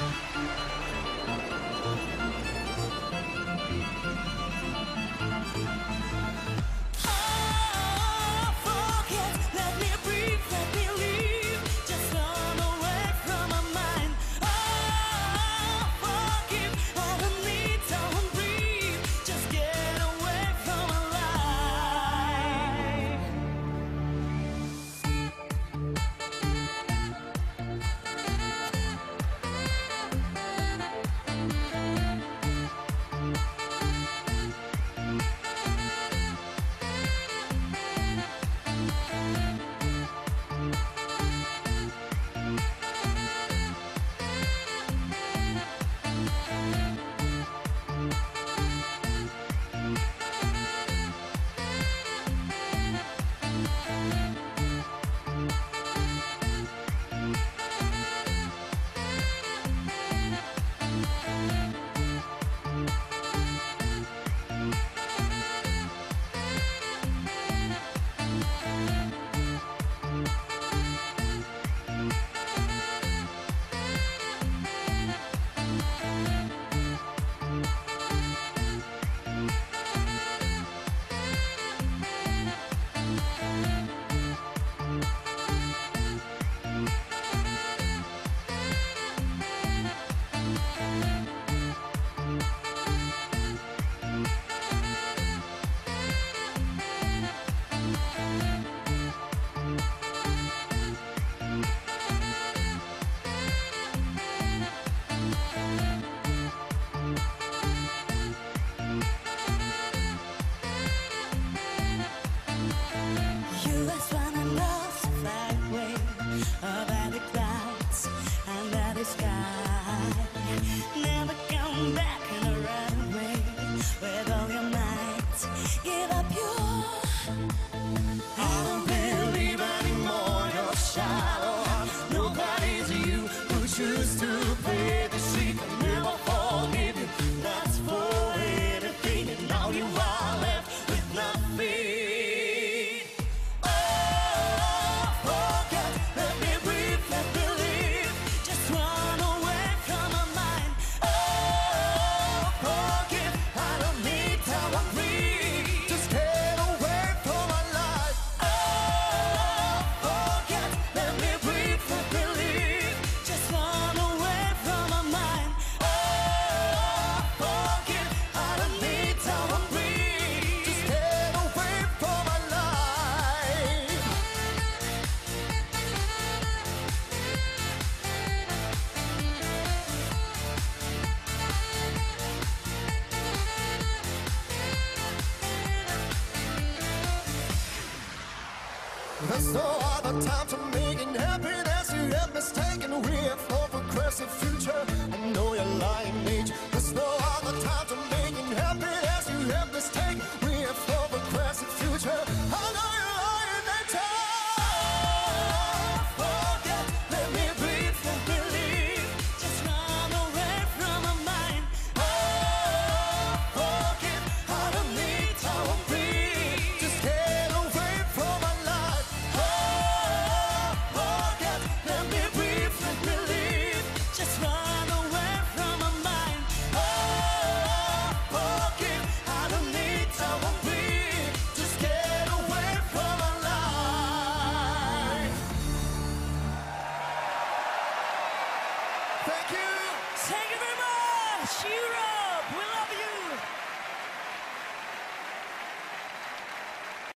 うん。There's no other time to make making happiness you have mistaken. We have no progressive future. I know you're lying, mate. There's no other time Thank you. Thank you very much, Europe. We love you.